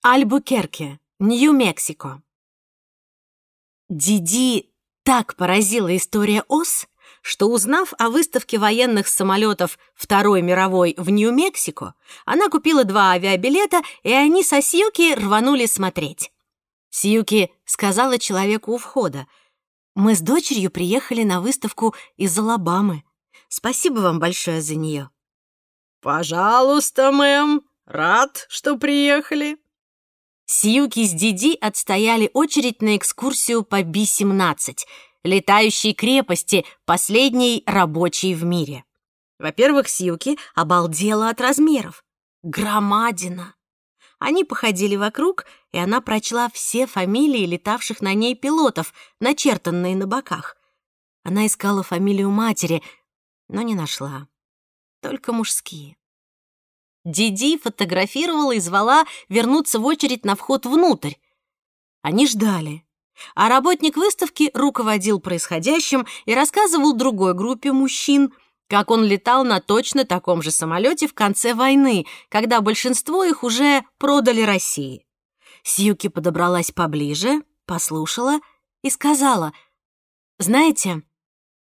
Альбукерке, Нью-Мексико. Диди так поразила история ОС, что, узнав о выставке военных самолетов Второй мировой в Нью-Мексико, она купила два авиабилета, и они со Сьюки рванули смотреть. Сьюки сказала человеку у входа, «Мы с дочерью приехали на выставку из Алабамы. Спасибо вам большое за нее». «Пожалуйста, мэм, рад, что приехали», Сьюки с Диди отстояли очередь на экскурсию по Би-17, летающей крепости, последней рабочей в мире. Во-первых, Сьюки обалдела от размеров. Громадина. Они походили вокруг, и она прочла все фамилии летавших на ней пилотов, начертанные на боках. Она искала фамилию матери, но не нашла. Только мужские. Диди фотографировала и звала вернуться в очередь на вход внутрь. Они ждали. А работник выставки руководил происходящим и рассказывал другой группе мужчин, как он летал на точно таком же самолете в конце войны, когда большинство их уже продали России. Сьюки подобралась поближе, послушала и сказала, «Знаете,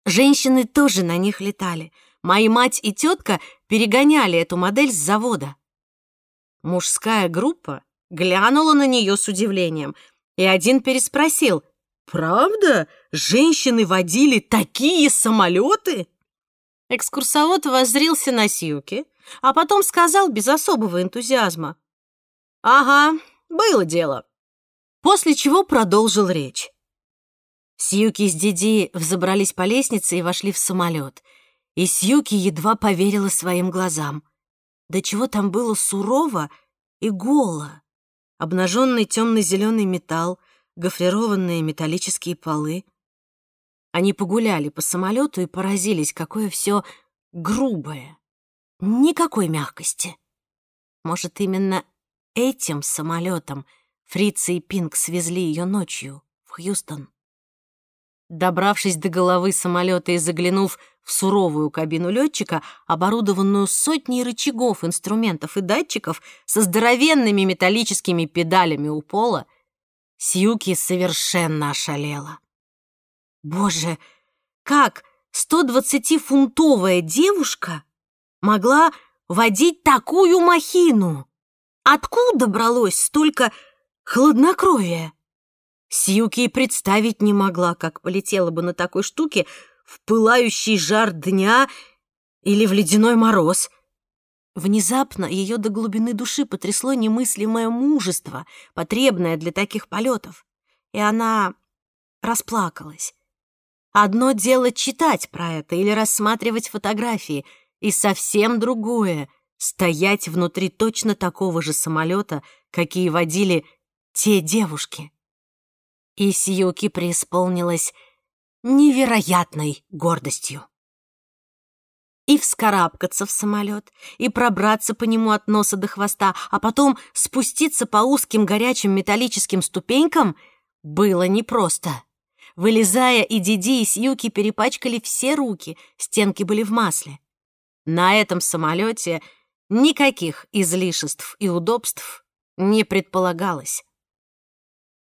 женщины тоже на них летали. Мои мать и тетка перегоняли эту модель с завода. Мужская группа глянула на нее с удивлением, и один переспросил, «Правда? Женщины водили такие самолеты?» Экскурсовод воззрился на Сьюки, а потом сказал без особого энтузиазма, «Ага, было дело». После чего продолжил речь. Сьюки с Диди взобрались по лестнице и вошли в самолет — и Сьюки едва поверила своим глазам. До чего там было сурово и голо. Обнаженный темно-зеленый металл, гофрированные металлические полы. Они погуляли по самолету и поразились, какое все грубое. Никакой мягкости. Может, именно этим самолетом Фрица и Пинк свезли ее ночью в Хьюстон. Добравшись до головы самолета и заглянув в суровую кабину летчика, оборудованную сотней рычагов, инструментов и датчиков со здоровенными металлическими педалями у пола, Сьюки совершенно ошалела. Боже, как 120-фунтовая девушка могла водить такую махину? Откуда бралось столько хладнокровия? Сьюки и представить не могла, как полетела бы на такой штуке в пылающий жар дня или в ледяной мороз. Внезапно ее до глубины души потрясло немыслимое мужество, потребное для таких полетов, и она расплакалась. Одно дело читать про это или рассматривать фотографии, и совсем другое — стоять внутри точно такого же самолета, какие водили те девушки. И Сьюки преисполнилась невероятной гордостью. И вскарабкаться в самолет, и пробраться по нему от носа до хвоста, а потом спуститься по узким горячим металлическим ступенькам было непросто. Вылезая, и Диди, и Сьюки перепачкали все руки, стенки были в масле. На этом самолете никаких излишеств и удобств не предполагалось.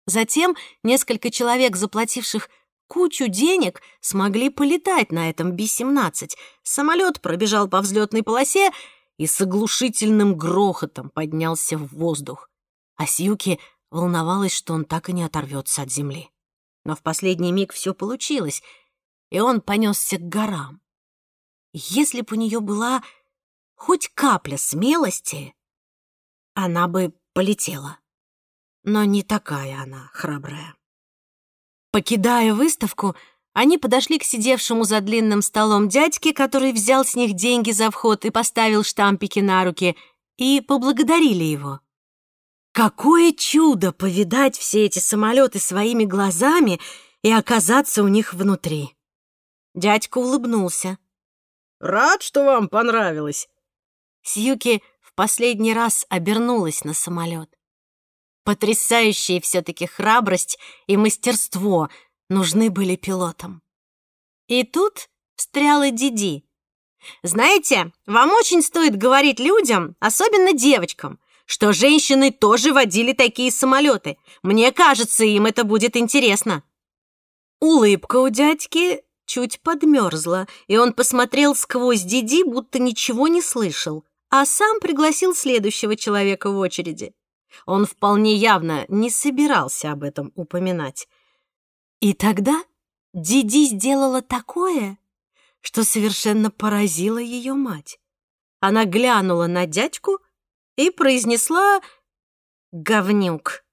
Затем несколько человек, заплативших кучу денег смогли полетать на этом Би-17. Самолет пробежал по взлетной полосе и с оглушительным грохотом поднялся в воздух. А Сьюки волновалась, что он так и не оторвется от земли. Но в последний миг все получилось, и он понесся к горам. Если бы у нее была хоть капля смелости, она бы полетела. Но не такая она храбрая. Покидая выставку, они подошли к сидевшему за длинным столом дядьке, который взял с них деньги за вход и поставил штампики на руки, и поблагодарили его. Какое чудо повидать все эти самолеты своими глазами и оказаться у них внутри. Дядька улыбнулся. «Рад, что вам понравилось». Сьюки в последний раз обернулась на самолет. Потрясающие все-таки храбрость и мастерство нужны были пилотам. И тут встряла Диди. «Знаете, вам очень стоит говорить людям, особенно девочкам, что женщины тоже водили такие самолеты. Мне кажется, им это будет интересно». Улыбка у дядьки чуть подмерзла, и он посмотрел сквозь Диди, будто ничего не слышал, а сам пригласил следующего человека в очереди. Он вполне явно не собирался об этом упоминать. И тогда Диди сделала такое, что совершенно поразило ее мать. Она глянула на дядьку и произнесла «говнюк»,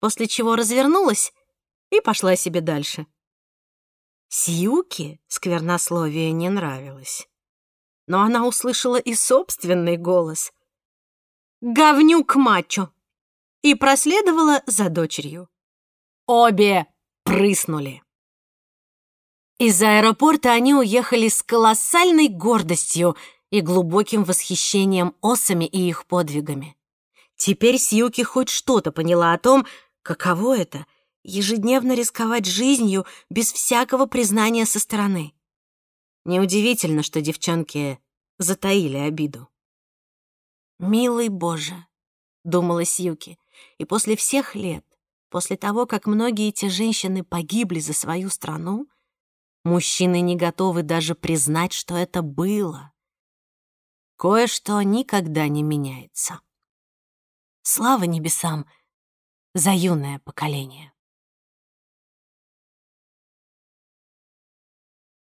после чего развернулась и пошла себе дальше. Сьюке сквернословие не нравилось. Но она услышала и собственный голос. «Говнюк мачо!» И проследовала за дочерью. Обе прыснули. Из аэропорта они уехали с колоссальной гордостью и глубоким восхищением осами и их подвигами. Теперь Сьюки хоть что-то поняла о том, каково это — ежедневно рисковать жизнью без всякого признания со стороны. Неудивительно, что девчонки затаили обиду. «Милый Боже», — думала Сьюки, и после всех лет, после того, как многие эти женщины погибли за свою страну, мужчины не готовы даже признать, что это было. Кое-что никогда не меняется. Слава небесам за юное поколение.